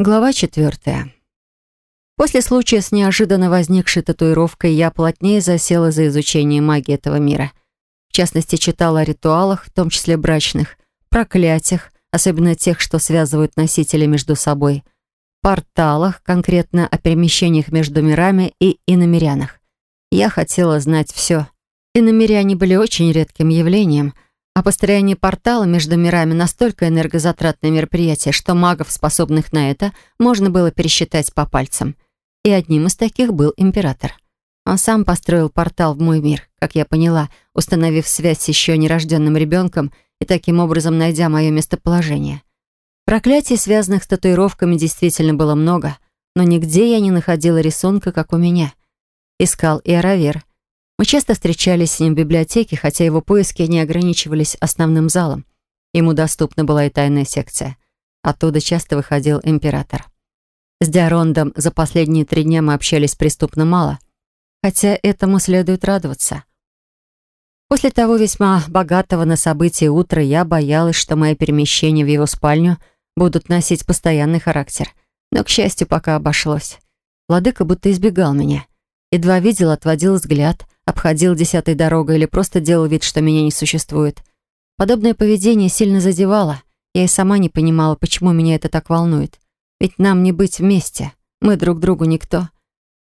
Глава четвертая. После случая с неожиданно возникшей татуировкой я плотнее засела за изучение магии этого мира. В частности, читала о ритуалах, в том числе брачных, проклятиях, особенно тех, что связывают носители между собой, порталах, конкретно о перемещениях между мирами и иномерянах. Я хотела знать все. Иномеряне были очень редким явлением — а построение портала между мирами настолько энергозатратное мероприятие, что магов, способных на это, можно было пересчитать по пальцам. И одним из таких был император. Он сам построил портал в мой мир, как я поняла, установив связь с еще нерожденным ребенком и таким образом найдя мое местоположение. Проклятий, связанных с татуировками, действительно было много, но нигде я не находила рисунка, как у меня. Искал и Аравер, мы часто встречались с ним в библиотеке, хотя его поиски не ограничивались основным залом. Ему доступна была и тайная секция. Оттуда часто выходил император. С Диарондом за последние три дня мы общались преступно мало, хотя этому следует радоваться. После того весьма богатого на события утра я боялась, что мои перемещения в его спальню будут носить постоянный характер. Но, к счастью, пока обошлось. Владыка будто избегал меня. Едва видел, отводил взгляд — обходил десятой дорогой или просто делал вид, что меня не существует. Подобное поведение сильно задевало. Я и сама не понимала, почему меня это так волнует. Ведь нам не быть вместе. Мы друг другу никто.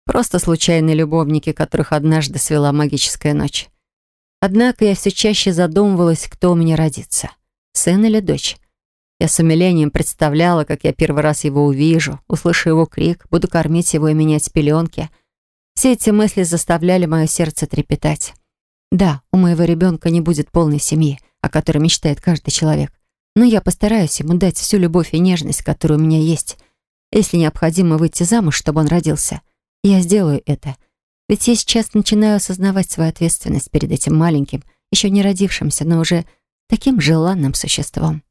Просто случайные любовники, которых однажды свела магическая ночь. Однако я все чаще задумывалась, кто у меня родится. Сын или дочь. Я с умилением представляла, как я первый раз его увижу, услышу его крик, буду кормить его и менять пеленки — все эти мысли заставляли мое сердце трепетать. Да, у моего ребенка не будет полной семьи, о которой мечтает каждый человек. Но я постараюсь ему дать всю любовь и нежность, которая у меня есть. Если необходимо выйти замуж, чтобы он родился, я сделаю это. Ведь я сейчас начинаю осознавать свою ответственность перед этим маленьким, еще не родившимся, но уже таким желанным существом.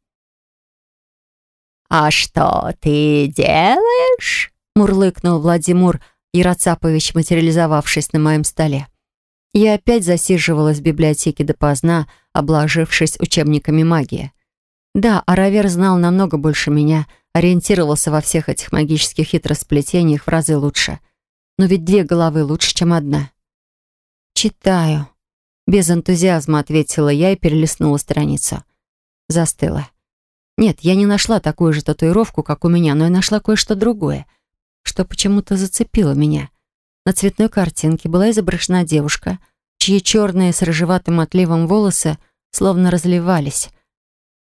«А что ты делаешь?» — мурлыкнул Владимир, Яроцапович, материализовавшись на моем столе. Я опять засиживалась в библиотеке допоздна, обложившись учебниками магии. Да, Аравер знал намного больше меня, ориентировался во всех этих магических хитросплетениях в разы лучше. Но ведь две головы лучше, чем одна. «Читаю», — без энтузиазма ответила я и перелистнула страницу. Застыла. Нет, я не нашла такую же татуировку, как у меня, но я нашла кое-что другое — что почему-то зацепило меня. На цветной картинке была изображена девушка, чьи черные с рыжеватым отливом волосы словно разливались,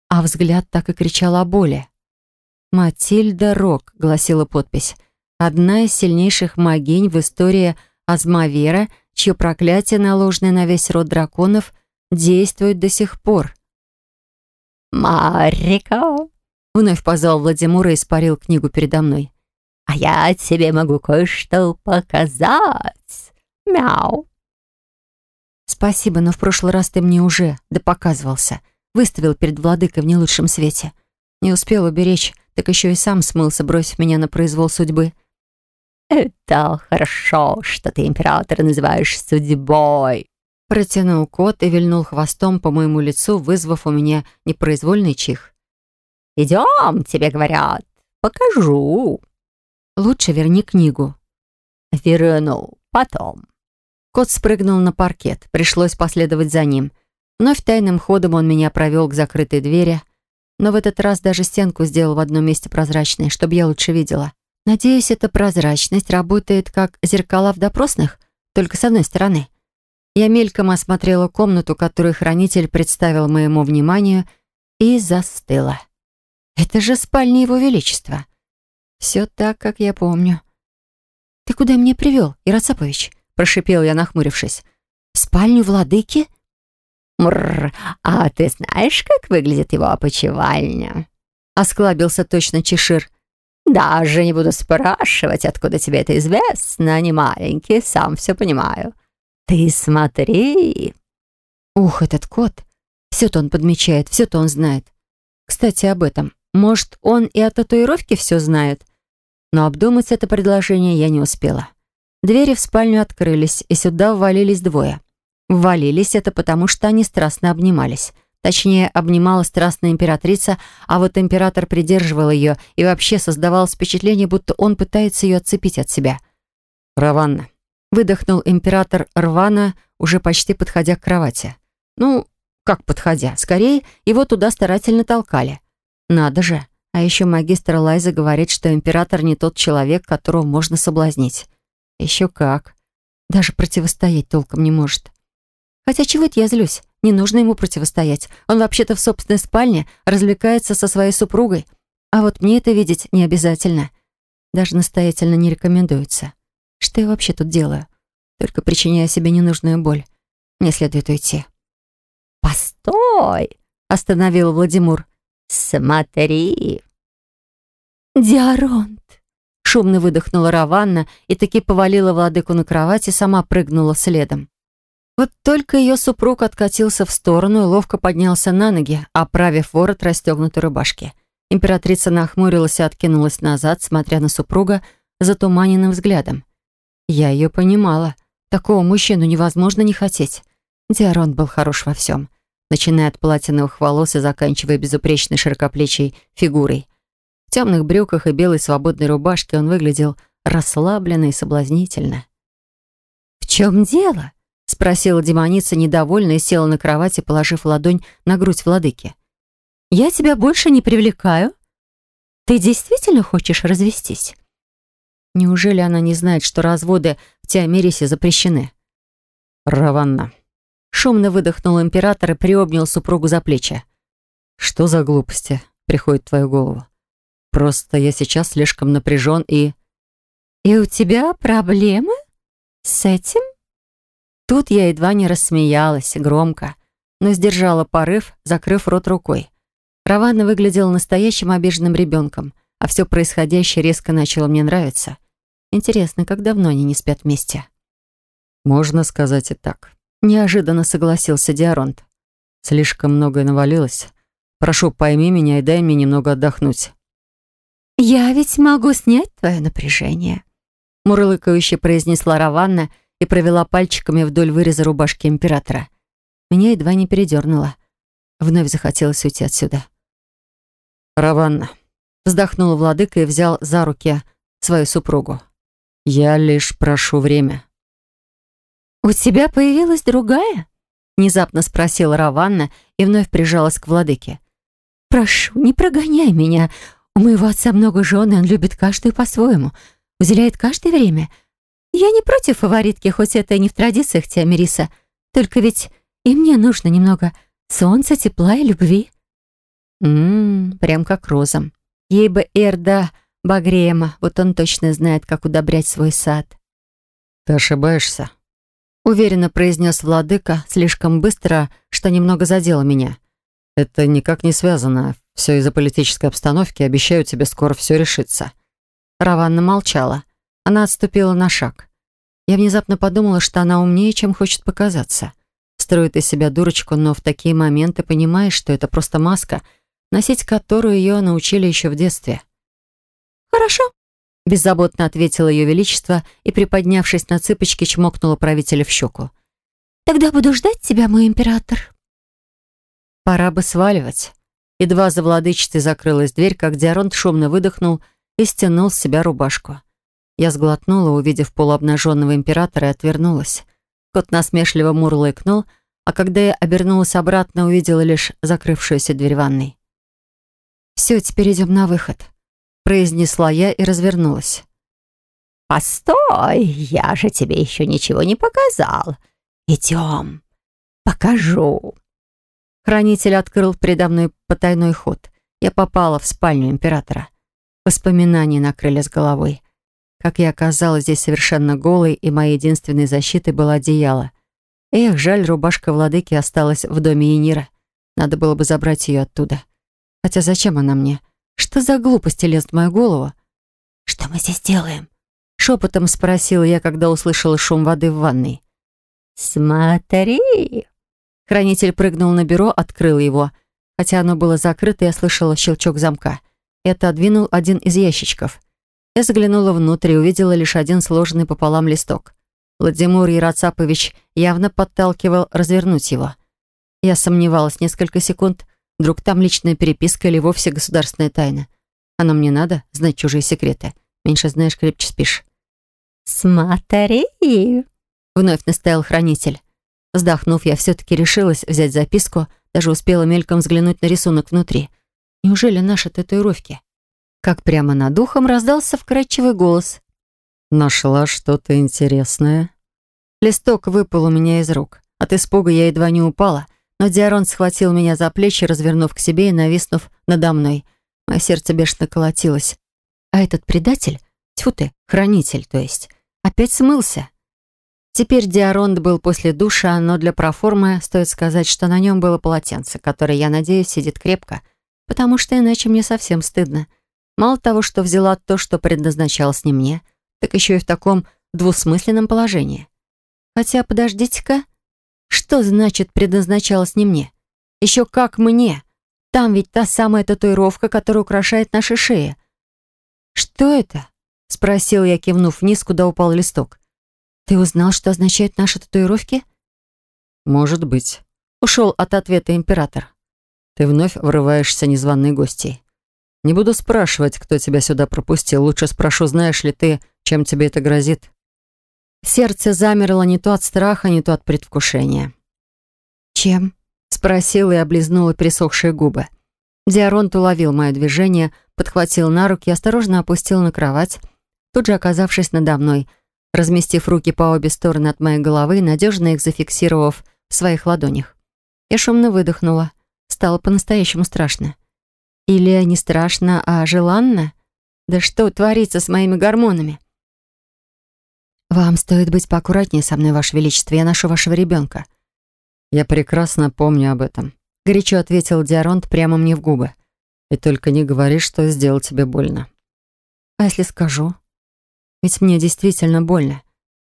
а взгляд так и кричал о боли. «Матильда Рок», — гласила подпись, «одна из сильнейших магинь в истории Азмавера, чье проклятие, наложенное на весь род драконов, действует до сих пор». «Марика!» — вновь позвал Владимира и испарил книгу передо мной. А я тебе могу кое-что показать. Мяу. Спасибо, но в прошлый раз ты мне уже да показывался. Выставил перед владыкой в не лучшем свете. Не успел уберечь, так еще и сам смылся, бросив меня на произвол судьбы. «Это хорошо, что ты императора называешь судьбой», протянул кот и вильнул хвостом по моему лицу, вызвав у меня непроизвольный чих. «Идем, тебе говорят, покажу». Лучше верни книгу». «Верну потом». Кот спрыгнул на паркет. Пришлось последовать за ним. Вновь тайным ходом он меня провел к закрытой двери, но в этот раз даже стенку сделал в одном месте прозрачной, чтобы я лучше видела. Надеюсь, эта прозрачность работает как зеркала в допросных, только с одной стороны. Я мельком осмотрела комнату, которую хранитель представил моему вниманию, и застыла. Это же спальня Его Величества. Все так, как я помню. «Ты куда меня привел, Яроцапович?» — прошипел я, нахмурившись. «В спальню владыки?» «Мррр, а ты знаешь, как выглядит его опочивальня?» Осклабился точно Чешир. «Даже не буду спрашивать, откуда тебе это известно, не маленький, сам все понимаю. Ты смотри!» «Ух, этот кот! Все-то он подмечает, все-то он знает. Кстати, об этом. Может, он и о татуировке все знает?» Но обдумать это предложение я не успела. Двери в спальню открылись, и сюда ввалились двое. Ввалились это потому, что они страстно обнимались. Точнее, обнимала страстная императрица, а вот император придерживал ее и вообще создавал впечатление, будто он пытается ее отцепить от себя. «Раванна», — выдохнул император рвано, уже почти подходя к кровати. «Ну, как подходя? Скорее, его туда старательно толкали. Надо же. А еще магистр Лайза говорит, что император не тот человек, которого можно соблазнить. Еще как. Даже противостоять толком не может. Хотя чего это я злюсь? Не нужно ему противостоять. Он вообще-то в собственной спальне развлекается со своей супругой. А вот мне это видеть не обязательно. Даже настоятельно не рекомендуется. Что я вообще тут делаю? Только причиняя себе ненужную боль. Мне следует уйти. «Постой!» — остановил Владимир. «Смотри!» «Диаронт!» — шумно выдохнула Раванна и таки повалила владыку на кровать и сама прыгнула следом. Вот только ее супруг откатился в сторону и ловко поднялся на ноги, оправив ворот расстегнутой рубашки. Императрица нахмурилась и откинулась назад, смотря на супруга затуманенным взглядом. Я ее понимала. Такого мужчину невозможно не хотеть. Диарон был хорош во всем начиная от платиновых волос и заканчивая безупречной широкоплечей фигурой. В темных брюках и белой свободной рубашке он выглядел расслабленно и соблазнительно. «В чем дело?» — спросила демоница недовольно и села на кровати, положив ладонь на грудь владыки. «Я тебя больше не привлекаю? Ты действительно хочешь развестись?» Неужели она не знает, что разводы в Теомерисе запрещены? «Раванна», Шумно выдохнул император и приобнял супругу за плечи. «Что за глупости приходит в твою голову? Просто я сейчас слишком напряжен и...» «И у тебя проблемы с этим?» Тут я едва не рассмеялась, громко, но сдержала порыв, закрыв рот рукой. Равана выглядела настоящим обиженным ребенком, а все происходящее резко начало мне нравиться. Интересно, как давно они не спят вместе? Можно сказать и так. Неожиданно согласился Диаронт. Слишком многое навалилось. Прошу, пойми меня и дай мне немного отдохнуть. «Я ведь могу снять твое напряжение», — мурлыкающе произнесла Раванна и провела пальчиками вдоль выреза рубашки императора. Меня едва не передернуло. Вновь захотелось уйти отсюда. «Раванна», — вздохнул владыка и взял за руки свою супругу. «Я лишь прошу время». «У тебя появилась другая?» Внезапно спросила Раванна и вновь прижалась к владыке. «Прошу, не прогоняй меня. У моего отца много жен, и он любит каждую по-своему. Уделяет каждое время. Я не против фаворитки, хоть это и не в традициях Теомириса. Только ведь и мне нужно немного солнца, тепла и любви». Ммм, прям как розам. Ей бы Эрда Багрема, вот он точно знает, как удобрять свой сад. «Ты ошибаешься», Уверенно произнес владыка, слишком быстро, что немного задело меня. «Это никак не связано. Все из-за политической обстановки. Обещаю тебе, скоро все решится». Раванна молчала. Она отступила на шаг. Я внезапно подумала, что она умнее, чем хочет показаться. Строит из себя дурочку, но в такие моменты понимаешь, что это просто маска, носить которую ее научили еще в детстве. «Хорошо», Беззаботно ответила ее величество и, приподнявшись на цыпочки, чмокнула правителя в щеку. «Тогда буду ждать тебя, мой император». Пора бы сваливать. Едва за владычицей закрылась дверь, как Диаронт шумно выдохнул и стянул с себя рубашку. Я сглотнула, увидев полуобнаженного императора, и отвернулась. Кот насмешливо мурлыкнул, а когда я обернулась обратно, увидела лишь закрывшуюся дверь ванной. «Все, теперь идем на выход», произнесла я и развернулась. «Постой, я же тебе еще ничего не показал. Идем, покажу». Хранитель открыл передо мной потайной ход. Я попала в спальню императора. Воспоминания накрыли с головой. Как я оказалась здесь совершенно голой, и моей единственной защитой было одеяло. Эх, жаль, рубашка владыки осталась в доме Енира. Надо было бы забрать ее оттуда. Хотя зачем она мне? — что за глупости лезут в мою голову? «Что мы здесь делаем?» Шепотом спросила я, когда услышала шум воды в ванной. «Смотри!» Хранитель прыгнул на бюро, открыл его. Хотя оно было закрыто, я слышала щелчок замка. Это отодвинул один из ящичков. Я заглянула внутрь и увидела лишь один сложенный пополам листок. Владимир Яроцапович явно подталкивал развернуть его. Я сомневалась несколько секунд. Вдруг там личная переписка или вовсе государственная тайна. Оно мне надо, знать чужие секреты. Меньше знаешь, крепче спишь. «Смотри!» — вновь настоял хранитель. Вздохнув, я все-таки решилась взять записку, даже успела мельком взглянуть на рисунок внутри. Неужели наши татуировки? Как прямо над ухом раздался вкрадчивый голос. «Нашла что-то интересное?» Листок выпал у меня из рук. От испуга я едва не упала, но Диарон схватил меня за плечи, развернув к себе и нависнув надо мной. Мое сердце бешено колотилось. А этот предатель, тьфу ты, хранитель, то есть, опять смылся. Теперь Диаронд был после душа, но для проформы стоит сказать, что на нем было полотенце, которое, я надеюсь, сидит крепко, потому что иначе мне совсем стыдно. Мало того, что взяла то, что предназначалось не мне, так еще и в таком двусмысленном положении. Хотя, подождите-ка, что значит предназначалось не мне? Еще как мне? Там ведь та самая татуировка, которая украшает наши шеи. «Что это?» — спросил я, кивнув вниз, куда упал листок. «Ты узнал, что означают наши татуировки?» «Может быть», — ушел от ответа император. «Ты вновь врываешься незваной гостьей. Не буду спрашивать, кто тебя сюда пропустил. Лучше спрошу, знаешь ли ты, чем тебе это грозит?» Сердце замерло не то от страха, не то от предвкушения. «Чем?» — спросила и облизнула пересохшие губы. Диаронт уловил мое движение, подхватил на руки и осторожно опустил на кровать, тут же оказавшись надо мной, разместив руки по обе стороны от моей головы, надежно их зафиксировав в своих ладонях. Я шумно выдохнула. Стало по-настоящему страшно. Или не страшно, а желанно? Да что творится с моими гормонами? «Вам стоит быть поаккуратнее со мной, Ваше Величество. Я ношу вашего ребенка». «Я прекрасно помню об этом», — горячо ответил Диаронт прямо мне в губы. «И только не говори, что сделал тебе больно». «А если скажу? Ведь мне действительно больно.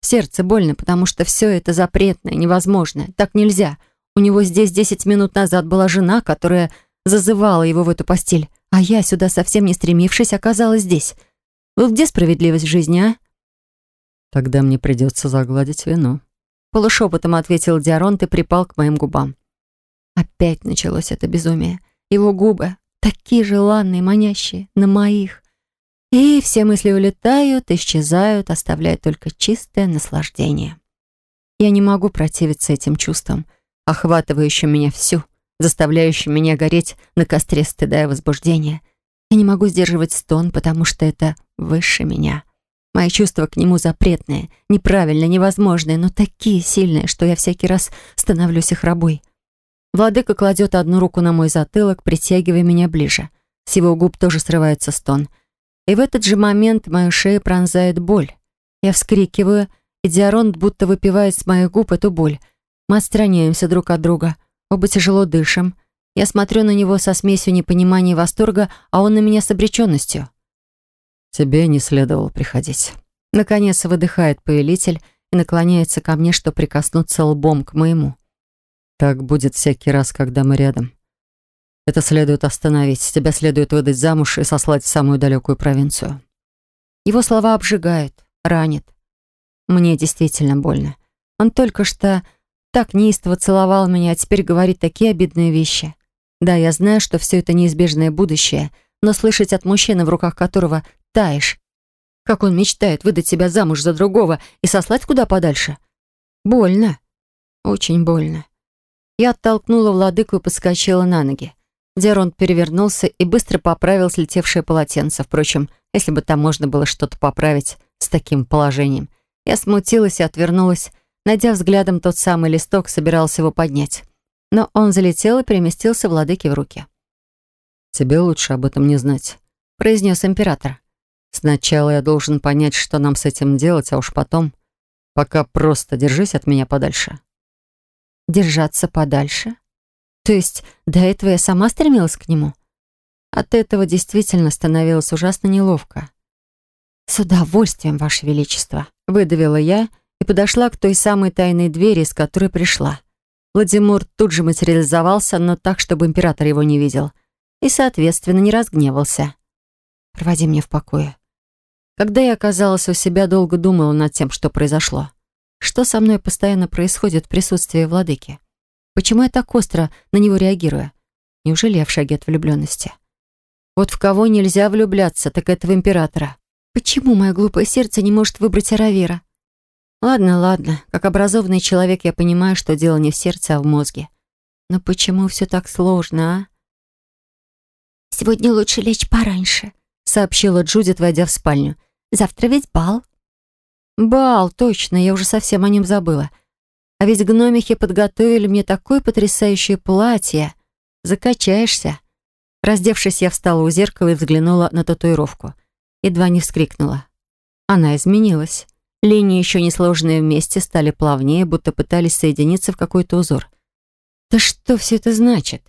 Сердце больно, потому что все это запретное, невозможное. Так нельзя. У него здесь десять минут назад была жена, которая зазывала его в эту постель, а я, сюда совсем не стремившись, оказалась здесь. Вот где справедливость в жизни, а?» «Тогда мне придется загладить вину». Полушепотом ответил Диаронт и припал к моим губам. Опять началось это безумие. Его губы, такие желанные, манящие, на моих. И все мысли улетают, исчезают, оставляя только чистое наслаждение. Я не могу противиться этим чувствам, охватывающим меня всю, заставляющим меня гореть на костре стыда и возбуждения. Я не могу сдерживать стон, потому что это выше меня. Мои чувства к нему запретные, неправильные, невозможные, но такие сильные, что я всякий раз становлюсь их рабой. Владыка кладет одну руку на мой затылок, притягивая меня ближе. С его губ тоже срывается стон. И в этот же момент мою шею пронзает боль. Я вскрикиваю, и Диаронт будто выпивает с моих губ эту боль. Мы отстраняемся друг от друга, оба тяжело дышим. Я смотрю на него со смесью непонимания и восторга, а он на меня с обреченностью. «Тебе не следовало приходить». Наконец выдыхает повелитель и наклоняется ко мне, чтобы прикоснуться лбом к моему. «Так будет всякий раз, когда мы рядом. Это следует остановить. Тебя следует выдать замуж и сослать в самую далекую провинцию». Его слова обжигают, ранят. Мне действительно больно. Он только что так неистово целовал меня, а теперь говорит такие обидные вещи. Да, я знаю, что все это неизбежное будущее, но слышать от мужчины, в руках которого таешь. Как он мечтает выдать себя замуж за другого и сослать куда подальше. Больно. Очень больно. Я оттолкнула владыку и подскочила на ноги. Деронт перевернулся и быстро поправил слетевшее полотенце. Впрочем, если бы там можно было что-то поправить с таким положением. Я смутилась и отвернулась, найдя взглядом тот самый листок, собирался его поднять. Но он залетел и переместился владыке в руки. «Тебе лучше об этом не знать», — произнес император. Сначала я должен понять, что нам с этим делать, а уж потом... Пока просто держись от меня подальше. Держаться подальше? То есть до этого я сама стремилась к нему? От этого действительно становилось ужасно неловко. «С удовольствием, Ваше Величество», — выдавила я и подошла к той самой тайной двери, из которой пришла. Владимир тут же материализовался, но так, чтобы император его не видел, и, соответственно, не разгневался. «Проводи меня в покое. Когда я оказалась у себя, долго думала над тем, что произошло. Что со мной постоянно происходит в присутствии владыки? Почему я так остро на него реагирую? Неужели я в шаге от влюбленности? Вот в кого нельзя влюбляться, так это в императора. Почему мое глупое сердце не может выбрать Аравира? Ладно, ладно. Как образованный человек я понимаю, что дело не в сердце, а в мозге. Но почему все так сложно, а? «Сегодня лучше лечь пораньше», — сообщила Джудит, войдя в спальню. «Завтра ведь бал». «Бал, точно, я уже совсем о нем забыла. А ведь гномихи подготовили мне такое потрясающее платье. Закачаешься». Раздевшись, я встала у зеркала и взглянула на татуировку. Едва не вскрикнула. Она изменилась. Линии, еще не сложенные вместе, стали плавнее, будто пытались соединиться в какой-то узор. Да что все это значит?